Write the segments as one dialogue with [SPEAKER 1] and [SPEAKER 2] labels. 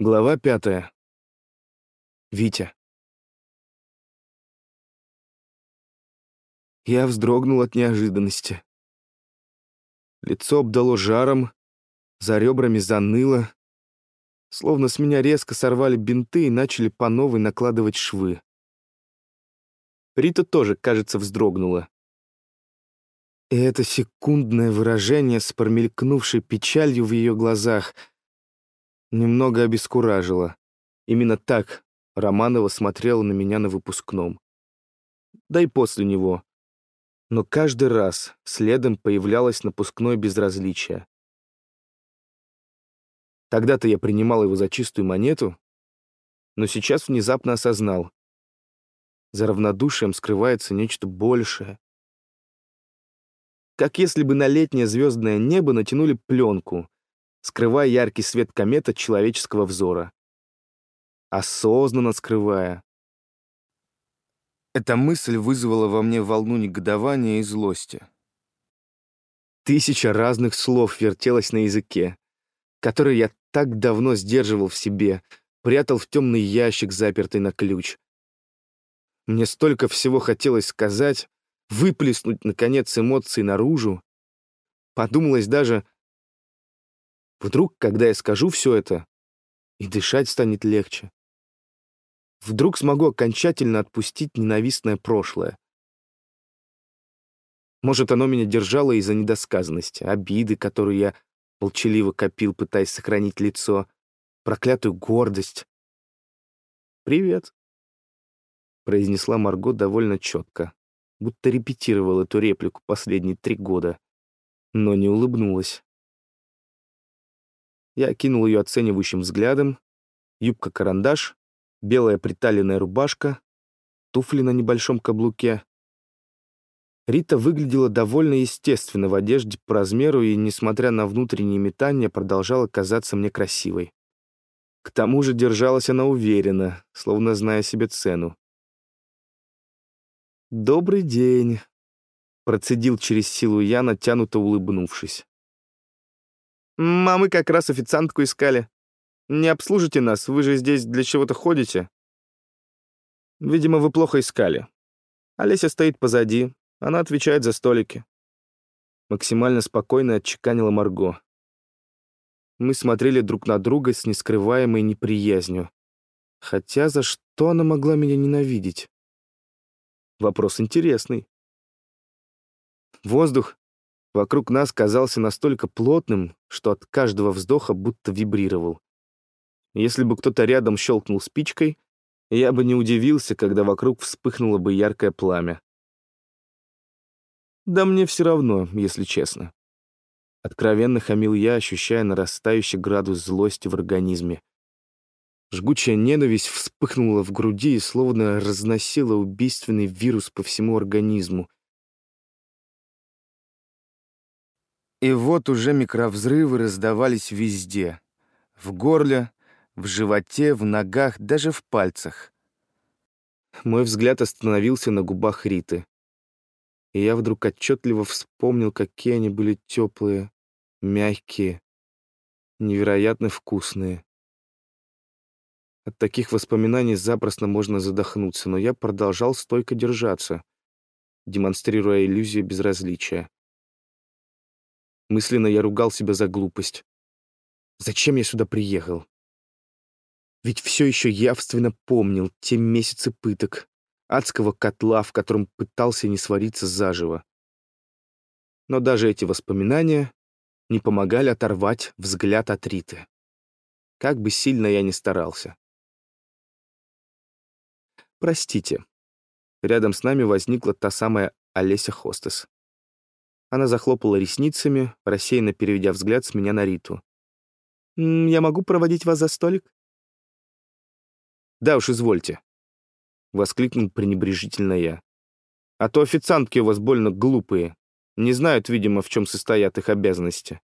[SPEAKER 1] Глава пятая. Витя. Я вздрогнул от неожиданности. Лицо обдало жаром, за ребрами заныло, словно с меня резко сорвали бинты и начали по новой накладывать швы. Рита тоже, кажется, вздрогнула. И это секундное выражение с промелькнувшей печалью в ее глазах немного обескуражило. Именно так Романова смотрела на меня на выпускном. Да и после него. Но каждый раз следом появлялось напускное безразличие. Тогда-то я принимал его за чистую монету, но сейчас внезапно осознал. За равнодушием скрывается нечто большее. Как если бы на летнее звездное небо натянули пленку, скрывая яркий свет комет от человеческого взора. Осознанно скрывая. Эта мысль вызвала во мне волну негодования и злости. Тысяча разных слов вертелась на языке, которые я так давно сдерживал в себе, прятал в темный ящик, запертый на ключ. Мне столько всего хотелось сказать, выплеснуть, наконец, эмоции наружу. Подумалось даже, вдруг, когда я скажу все это, и дышать станет легче. Вдруг смогу окончательно отпустить ненавистное прошлое. Может, оно меня держало из-за недосказанности, обиды, которую я молчаливо копил, пытаясь сохранить лицо, проклятую гордость. «Привет», — произнесла Марго довольно четко, будто репетировала эту реплику последние три года, но не улыбнулась. Я окинул ее оценивающим взглядом, юбка-карандаш, белая приталенная рубашка, туфли на небольшом каблуке. Рита выглядела довольно естественно в одежде по размеру и, несмотря на внутренние метания, продолжала казаться мне красивой. К тому же держалась она уверенно, словно зная себе цену. «Добрый день», — процедил через силу я, натянуто улыбнувшись. «Мамы как раз официантку искали. Не обслужите нас, вы же здесь для чего-то ходите». «Видимо, вы плохо искали. Олеся стоит позади, она отвечает за столики. Максимально спокойно отчеканила Марго. Мы смотрели друг на друга с нескрываемой неприязнью. Хотя за что она могла меня ненавидеть? Вопрос интересный. Воздух вокруг нас казался настолько плотным, что от каждого вздоха будто вибрировал. Если бы кто-то рядом щелкнул спичкой, я бы не удивился, когда вокруг вспыхнуло бы яркое пламя. Да мне все равно, если честно. Откровенно хамил я, ощущая нарастающий градус злости в организме. Жгучая ненависть вспыхнула в груди и словно разносила убийственный вирус по всему организму. И вот уже микровзрывы раздавались везде. В горле, в животе, в ногах, даже в пальцах. Мой взгляд остановился на губах Риты и я вдруг отчетливо вспомнил, какие они были теплые, мягкие, невероятно вкусные. От таких воспоминаний запросто можно задохнуться, но я продолжал стойко держаться, демонстрируя иллюзию безразличия. Мысленно я ругал себя за глупость. Зачем я сюда приехал? Ведь все еще явственно помнил те месяцы пыток, адского котла, в котором пытался не свариться заживо. Но даже эти воспоминания не помогали оторвать взгляд от Риты. Как бы сильно я ни старался. «Простите». Рядом с нами возникла та самая Олеся Хостес. Она захлопала ресницами, рассеянно переведя взгляд с меня на Риту. «Я могу проводить вас за столик?» «Да уж, извольте», — воскликнул пренебрежительно я. «А то официантки у вас больно глупые. Не знают, видимо, в чем состоят их обязанности».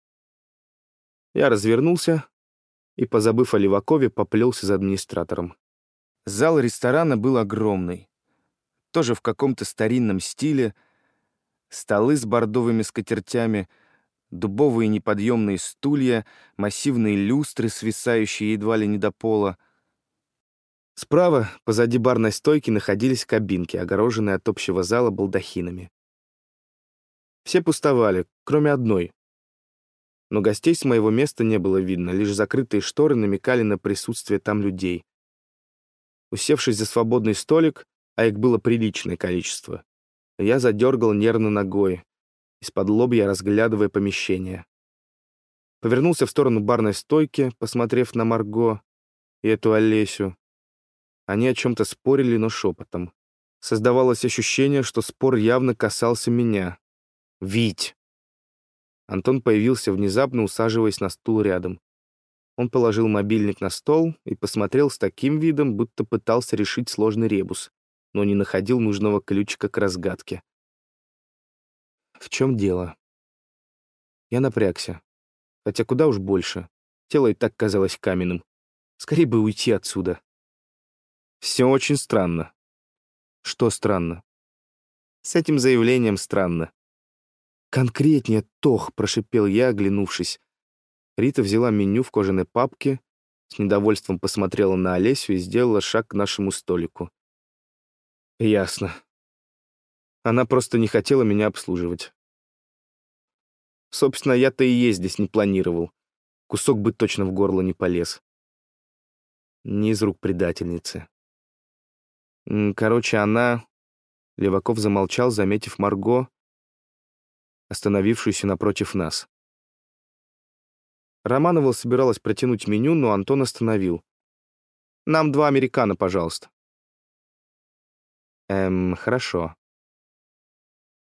[SPEAKER 1] Я развернулся и, позабыв о Левакове, поплелся за администратором. Зал ресторана был огромный. Тоже в каком-то старинном стиле. Столы с бордовыми скатертями, дубовые неподъемные стулья, массивные люстры, свисающие едва ли не до пола. Справа, позади барной стойки, находились кабинки, огороженные от общего зала балдахинами. Все пустовали, кроме одной. Но гостей с моего места не было видно, лишь закрытые шторы намекали на присутствие там людей. Усевшись за свободный столик, а их было приличное количество, я задергал нервно ногой, из-под лобья разглядывая помещение. Повернулся в сторону барной стойки, посмотрев на Марго и эту Олесю. Они о чем-то спорили, но шепотом. Создавалось ощущение, что спор явно касался меня. «Вить!» Антон появился внезапно, усаживаясь на стул рядом. Он положил мобильник на стол и посмотрел с таким видом, будто пытался решить сложный ребус, но не находил нужного ключика к разгадке. В чем дело? Я напрягся. Хотя куда уж больше. Тело и так казалось каменным. Скорее бы уйти отсюда. Все очень странно. Что странно? С этим заявлением странно. «Конкретнее, Тох!» — прошипел я, оглянувшись. Рита взяла меню в кожаной папке, с недовольством посмотрела на Олесю и сделала шаг к нашему столику. «Ясно. Она просто не хотела меня обслуживать. Собственно, я-то и есть здесь не планировал. Кусок бы точно в горло не полез. Не из рук предательницы. Короче, она... Леваков замолчал, заметив Марго, остановившуюся напротив нас. Романова собиралась протянуть меню, но Антон остановил. «Нам два американо, пожалуйста». «Эм, хорошо».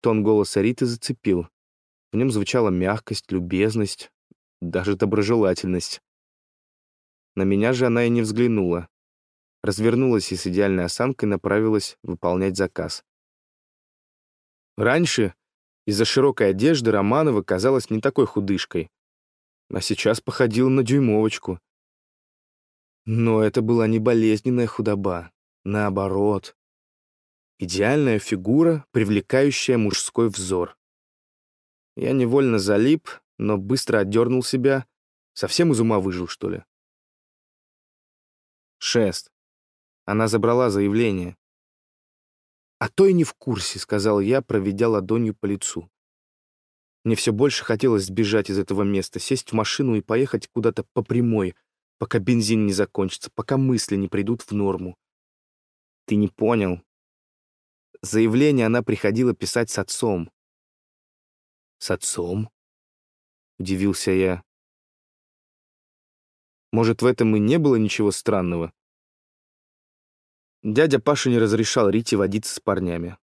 [SPEAKER 1] Тон голоса Риты зацепил. В нем звучала мягкость, любезность, даже доброжелательность. На меня же она и не взглянула. Развернулась и с идеальной осанкой направилась выполнять заказ. Раньше из-за широкой одежды Романова казалась не такой худышкой, а сейчас походила на дюймовочку. Но это была не болезненная худоба, наоборот. Идеальная фигура, привлекающая мужской взор. Я невольно залип, но быстро отдернул себя. Совсем из ума выжил, что ли? Шест. Она забрала заявление. «А то и не в курсе», — сказал я, проведя ладонью по лицу. Мне все больше хотелось сбежать из этого места, сесть в машину и поехать куда-то по прямой, пока бензин не закончится, пока мысли не придут в норму. Ты не понял. Заявление она приходила писать с отцом. «С отцом?» — удивился я. «Может, в этом и не было ничего странного?» Дядя Паша не разрешал Рите водиться с парнями.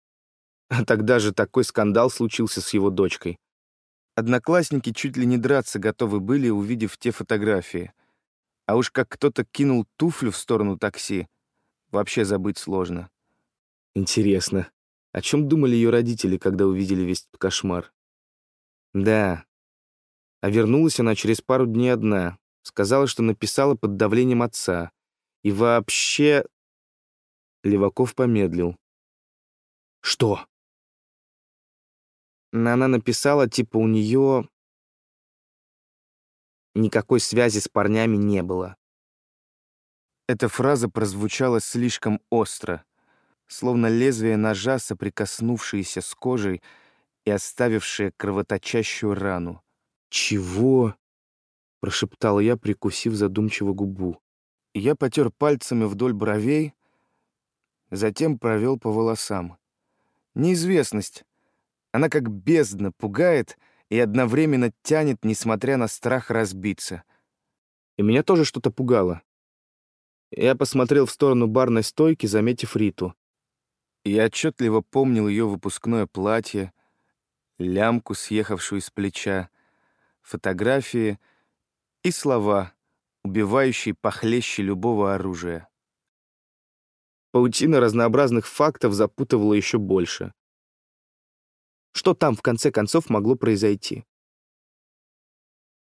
[SPEAKER 1] А тогда же такой скандал случился с его дочкой. Одноклассники чуть ли не драться готовы были, увидев те фотографии. А уж как кто-то кинул туфлю в сторону такси, вообще забыть сложно. Интересно, о чем думали ее родители, когда увидели весь кошмар? Да. А вернулась она через пару дней одна. Сказала, что написала под давлением отца. И вообще Леваков помедлил. «Что?» Она написала, типа, у нее никакой связи с парнями не было. Эта фраза прозвучала слишком остро, словно лезвие ножа, соприкоснувшееся с кожей и оставившее кровоточащую рану. «Чего?» — прошептал я, прикусив задумчиво губу. Я потер пальцами вдоль бровей, затем провел по волосам. Неизвестность. Она как бездна пугает и одновременно тянет, несмотря на страх разбиться. И меня тоже что-то пугало. Я посмотрел в сторону барной стойки, заметив Риту. Я отчетливо помнил ее выпускное платье, лямку, съехавшую с плеча, фотографии и слова, убивающие похлеще любого оружия. Паутина разнообразных фактов запутывала еще больше. Что там, в конце концов, могло произойти?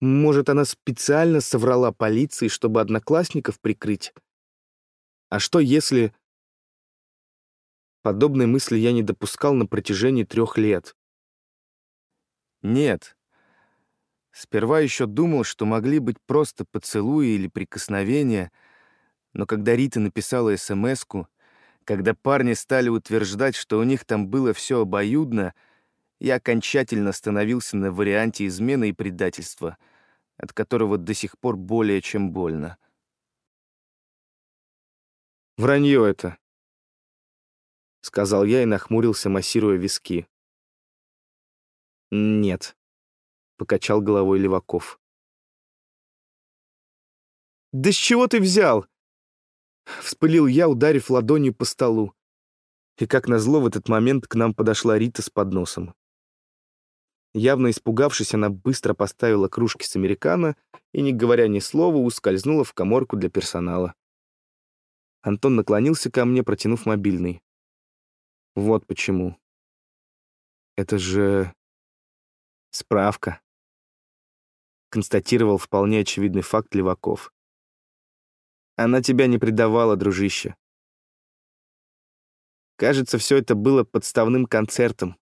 [SPEAKER 1] Может, она специально соврала полиции, чтобы одноклассников прикрыть? А что, если... Подобной мысли я не допускал на протяжении трех лет. Нет. Сперва еще думал, что могли быть просто поцелуи или прикосновения, но когда Рита написала смс когда парни стали утверждать, что у них там было все обоюдно, я окончательно остановился на варианте измены и предательства, от которого до сих пор более чем больно. «Вранье это», — сказал я и нахмурился, массируя виски. «Нет», — покачал головой Леваков. «Да с чего ты взял?» — вспылил я, ударив ладонью по столу. И как назло в этот момент к нам подошла Рита с подносом. Явно испугавшись, она быстро поставила кружки с американо и, не говоря ни слова, ускользнула в коморку для персонала. Антон наклонился ко мне, протянув мобильный. Вот почему. Это же... справка. Констатировал вполне очевидный факт Леваков. Она тебя не предавала, дружище. Кажется, все это было подставным концертом.